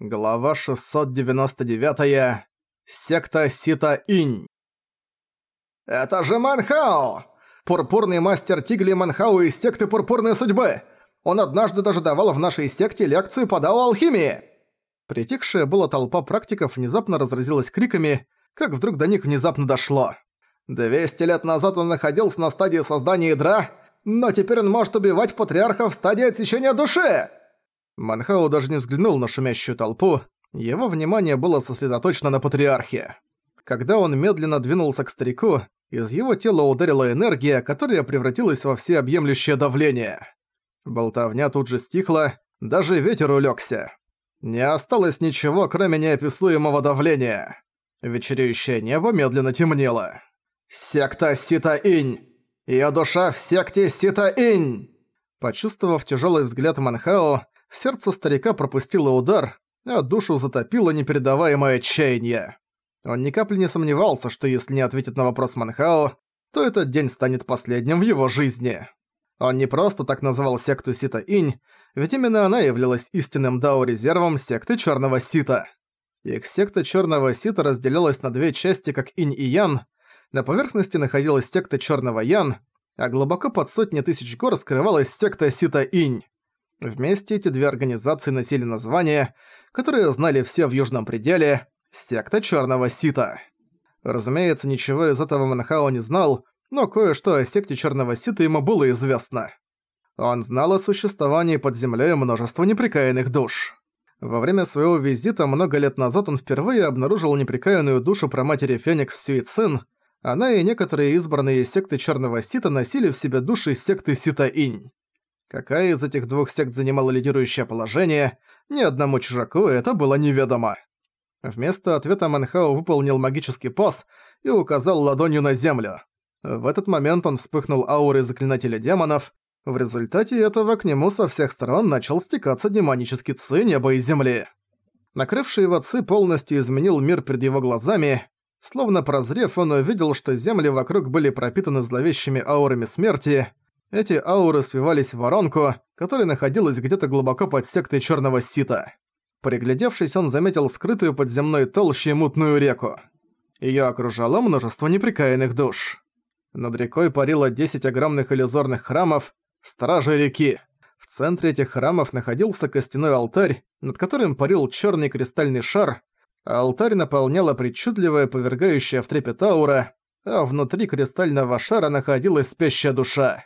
Глава 699. Секта Сита-Инь. «Это же Манхао! Пурпурный мастер Тигли Манхао из секты Пурпурной Судьбы! Он однажды даже давал в нашей секте лекцию по дао алхимии!» Притихшая была толпа практиков внезапно разразилась криками, как вдруг до них внезапно дошло. «200 лет назад он находился на стадии создания ядра, но теперь он может убивать патриарха в стадии отсечения души!» Манхау даже не взглянул на шумящую толпу, его внимание было сосредоточено на патриархе. Когда он медленно двинулся к старику, из его тела ударила энергия, которая превратилась во всеобъемлющее давление. Болтовня тут же стихла, даже ветер улегся. Не осталось ничего, кроме неописуемого давления. Вечереющее небо медленно темнело. «Секта Сита-Инь! Её душа в секте Сита-Инь!» Почувствовав тяжелый взгляд Манхао, сердце старика пропустило удар, а душу затопило непередаваемое отчаяние. Он ни капли не сомневался, что если не ответит на вопрос Манхао, то этот день станет последним в его жизни. Он не просто так называл секту Сита-Инь, ведь именно она являлась истинным дао-резервом секты Чёрного Сита. Их секта Чёрного Сита разделялась на две части, как Инь и Ян. На поверхности находилась секта Чёрного Ян, а глубоко под сотни тысяч гор скрывалась секта Сита-Инь. Вместе эти две организации носили название, которое знали все в Южном пределе – секта Чёрного Сита. Разумеется, ничего из этого Манхао не знал, но кое-что о секте Чёрного Сита ему было известно. Он знал о существовании под землей множества неприкаянных душ. Во время своего визита много лет назад он впервые обнаружил неприкаянную душу про матери Феникс Сюицин. Она и некоторые избранные секты Чёрного Сита носили в себе души секты Сита-Инь. Какая из этих двух сект занимала лидирующее положение, ни одному чужаку это было неведомо. Вместо ответа Манхао выполнил магический пас и указал ладонью на землю. В этот момент он вспыхнул аурой заклинателя демонов. В результате этого к нему со всех сторон начал стекаться демонический ци неба и земли. Накрывший его ци полностью изменил мир перед его глазами. Словно прозрев, он увидел, что земли вокруг были пропитаны зловещими аурами смерти, эти ауры свивались в воронку, которая находилась где-то глубоко под сектой Черного Сита. Приглядевшись, он заметил скрытую под земной толщей мутную реку. Её окружало множество неприкаянных душ. Над рекой парило 10 огромных иллюзорных храмов, стражи реки. В центре этих храмов находился костяной алтарь, над которым парил чёрный кристальный шар, а алтарь наполняла причудливая повергающая в трепет аура, а внутри кристального шара находилась спящая душа.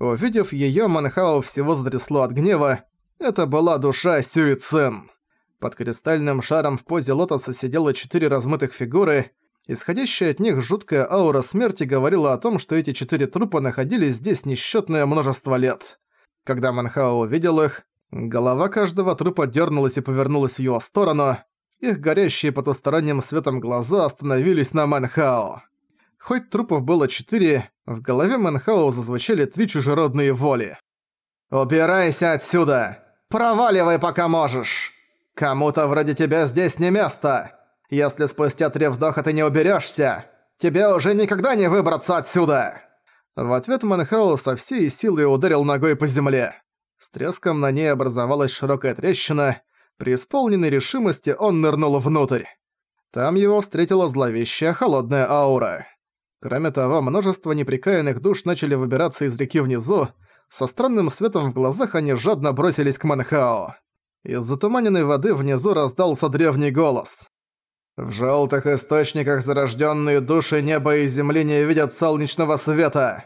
Увидев её, Манхао всего затрясло от гнева. Это была душа Сюи Цен. Под кристальным шаром в позе лотоса сидело четыре размытых фигуры. Исходящая от них жуткая аура смерти говорила о том, что эти четыре трупа находились здесь несчетное множество лет. Когда Манхао увидел их, голова каждого трупа дернулась и повернулась в его сторону. Их горящие потусторонним светом глаза остановились на Манхао. Хоть трупов было четыре, в голове Мэнхау зазвучали три чужеродные воли. «Убирайся отсюда! Проваливай, пока можешь! Кому-то вроде тебя здесь не место! Если спустя три вдоха ты не уберешься, тебе уже никогда не выбраться отсюда!» В ответ Мэнхау со всей силой ударил ногой по земле. С треском на ней образовалась широкая трещина. При исполненной решимости он нырнул внутрь. Там его встретила зловещая холодная аура. Кроме того, множество неприкаянных душ начали выбираться из реки внизу, со странным светом в глазах они жадно бросились к Манхао. Из затуманенной воды внизу раздался древний голос. «В желтых источниках зарожденные души неба и земли не видят солнечного света.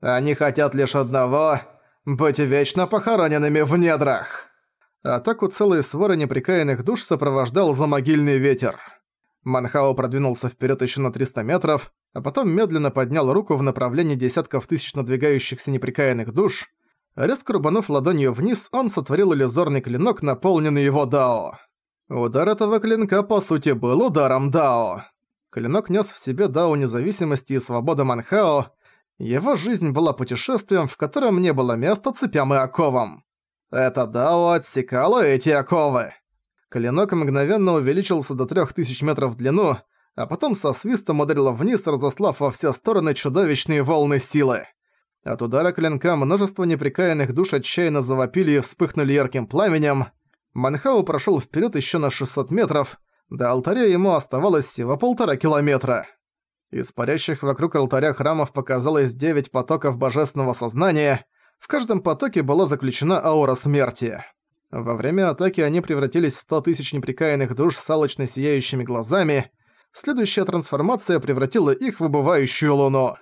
Они хотят лишь одного — быть вечно похороненными в недрах». Атаку целой своры неприкаянных душ сопровождал замогильный ветер. Манхао продвинулся вперед еще на 300 метров, а потом медленно поднял руку в направлении десятков тысяч надвигающихся неприкаянных душ. Резко рубанув ладонью вниз, он сотворил иллюзорный клинок, наполненный его дао. Удар этого клинка, по сути, был ударом дао. Клинок нес в себе дао независимости и свободы Манхао. Его жизнь была путешествием, в котором не было места цепям и оковам. Это дао отсекало эти оковы. Клинок мгновенно увеличился до 3000 метров в длину, а потом со свистом ударила вниз, разослав во все стороны чудовищные волны силы. От удара клинка множество неприкаянных душ отчаянно завопили и вспыхнули ярким пламенем. Манхау прошёл вперёд ещё на 600 метров, до алтаря ему оставалось всего полтора километра. Из парящих вокруг алтаря храмов показалось девять потоков божественного сознания, в каждом потоке была заключена аура смерти. Во время атаки они превратились в сто тысяч неприкаянных душ с алочно сияющими глазами. Следующая трансформация превратила их в убывающую луну.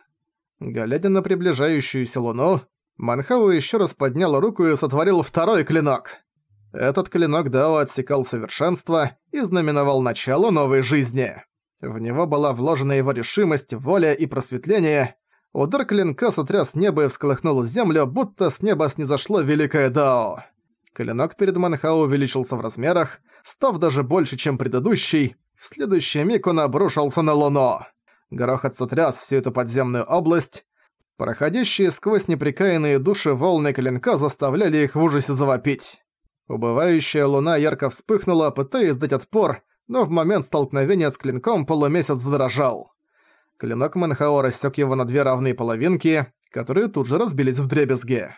Глядя на приближающуюся луну, Манхау еще раз поднял руку и сотворил второй клинок. Этот клинок Дао отсекал совершенство и знаменовал начало новой жизни. В него была вложена его решимость, воля и просветление. Удар клинка сотряс небо и всколыхнул землю, будто с неба снизошло великое Дао. Клинок перед Манхау увеличился в размерах, став даже больше, чем предыдущий. В следующий миг он обрушился на Луну. Грохот сотряс всю эту подземную область. Проходящие сквозь неприкаянные души волны клинка заставляли их в ужасе завопить. Убывающая луна ярко вспыхнула, пытаясь дать отпор, но в момент столкновения с клинком полумесяц задрожал. Клинок Манхао рассек его на две равные половинки, которые тут же разбились в дребезги.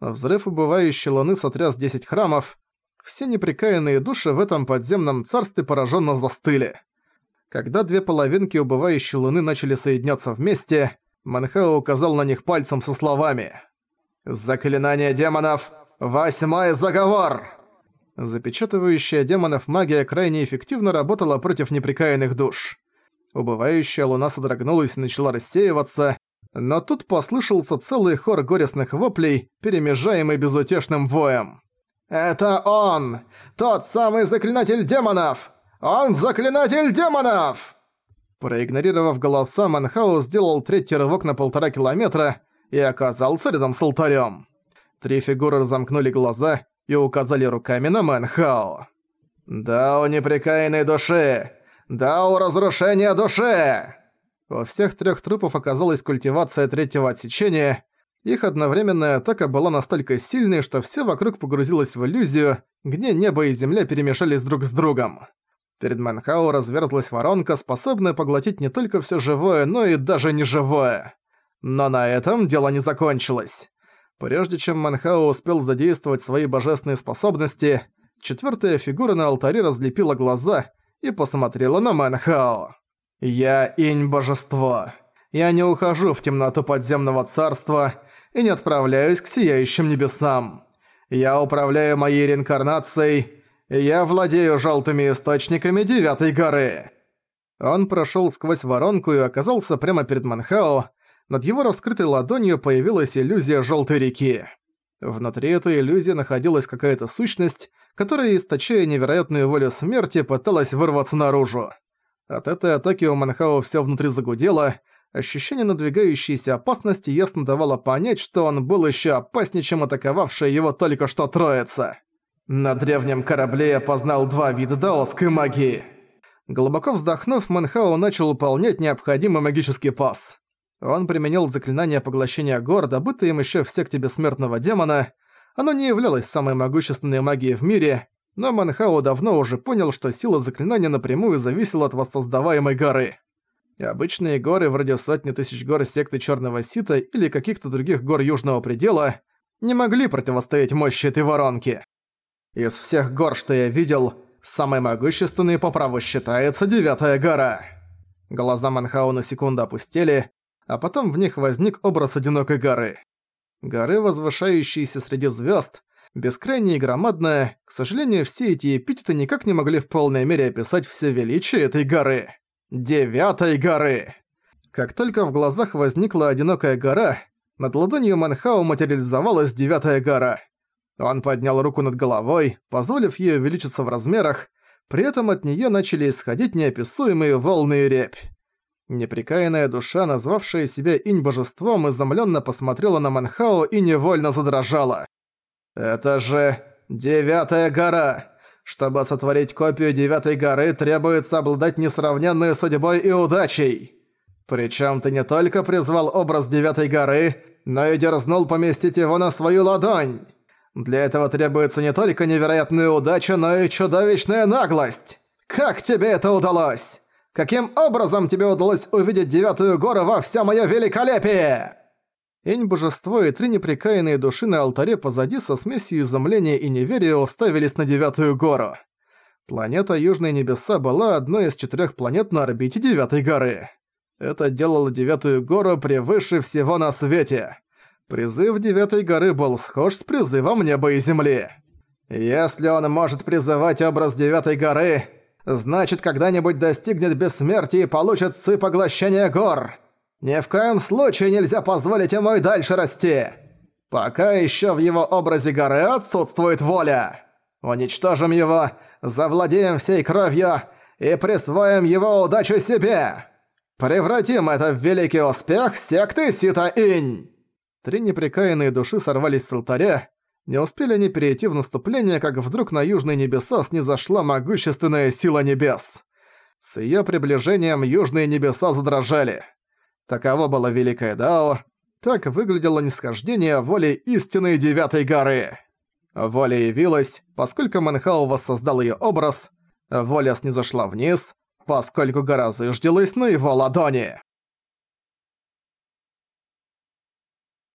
Взрыв убывающей луны сотряс 10 храмов. Все неприкаянные души в этом подземном царстве пораженно застыли. Когда две половинки убывающей луны начали соединяться вместе, Манхао указал на них пальцем со словами «Заклинание демонов! Восьмой заговор!» Запечатывающая демонов магия крайне эффективно работала против неприкаянных душ. Убывающая луна содрогнулась и начала рассеиваться, но тут послышался целый хор горестных воплей, перемежаемый безутешным воем. «Это он! Тот самый заклинатель демонов! Он заклинатель демонов!» Проигнорировав голоса, Манхаус сделал третий рывок на полтора километра и оказался рядом с алтарем. Три фигуры разомкнули глаза и указали руками на Мэнхао. «Да у непрекаянной души! Да у разрушения души!» У всех трех трупов оказалась культивация третьего отсечения. Их одновременная атака была настолько сильной, что все вокруг погрузилось в иллюзию, где небо и земля перемешались друг с другом. Перед Манхао разверзлась воронка, способная поглотить не только все живое, но и даже неживое. Но на этом дело не закончилось. Прежде чем Манхао успел задействовать свои божественные способности, четвертая фигура на алтаре разлепила глаза и посмотрела на Манхао. «Я инь-божество. Я не ухожу в темноту подземного царства и не отправляюсь к сияющим небесам. Я управляю моей реинкарнацией, и я владею желтыми источниками Девятой горы». Он прошел сквозь воронку и оказался прямо перед Манхао, над его раскрытой ладонью появилась иллюзия желтой реки. Внутри этой иллюзии находилась какая-то сущность, которая, источая невероятную волю смерти, пыталась вырваться наружу. От этой атаки у Манхао всё внутри загудело, ощущение надвигающейся опасности ясно давало понять, что он был ещё опаснее, чем атаковавшая его только что троица. На древнем корабле я познал два вида даосской магии. Глубоко вздохнув, Манхао начал выполнять необходимый магический пас. Он применил заклинание поглощения гор, добытое им еще в секте бессмертного демона. Оно не являлось самой могущественной магией в мире, но Манхао давно уже понял, что сила заклинания напрямую зависела от воссоздаваемой горы. И обычные горы, вроде сотни тысяч гор секты Черного Сита или каких-то других гор Южного Предела, не могли противостоять мощи этой воронки. Из всех гор, что я видел, самой могущественной по праву считается Девятая гора. Глаза Манхау на секунду опустели, а потом в них возник образ одинокой горы. Горы, возвышающиеся среди звезд, бескрайняя и громадная, к сожалению, все эти эпитеты никак не могли в полной мере описать все величие этой горы. Девятой горы! Как только в глазах возникла одинокая гора, над ладонью Манхау материализовалась девятая гора. Он поднял руку над головой, позволив ей увеличиться в размерах, при этом от нее начали исходить неописуемые волны и репь. Неприкаянная душа, назвавшая себя инь-божеством, изумленно посмотрела на Манхао и невольно задрожала. «Это же Девятая гора! Чтобы сотворить копию Девятой горы, требуется обладать несравненной судьбой и удачей. Причем ты не только призвал образ Девятой горы, но и дерзнул поместить его на свою ладонь. Для этого требуется не только невероятная удача, но и чудовищная наглость. Как тебе это удалось?» Каким образом тебе удалось увидеть Девятую гору во всё моё великолепие?» Инь-божество и три непрекаянные души на алтаре позади со смесью изумления и неверия уставились на Девятую гору. Планета Южные Небеса была одной из четырех планет на орбите Девятой горы. Это делало Девятую гору превыше всего на свете. Призыв Девятой горы был схож с призывом неба и земли. Если он может призывать образ Девятой горы, значит когда-нибудь достигнет бессмертия и получит сы поглощения гор. Ни в коем случае нельзя позволить ему и дальше расти. Пока еще в его образе горы отсутствует воля. Уничтожим его, завладеем всей кровью и присвоим его удачу себе. Превратим это в великий успех секты Сита-Инь. Три непрекаянные души сорвались с алтаря. Не успели они перейти в наступление, как вдруг на южные небеса снизошла могущественная сила небес. С её приближением южные небеса задрожали. Таково было Великое Дао. Так выглядело нисхождение воли истинной Девятой горы. Воля явилась, поскольку Манхау воссоздал её образ. Воля снизошла вниз, поскольку гора зыждилась на его ладони.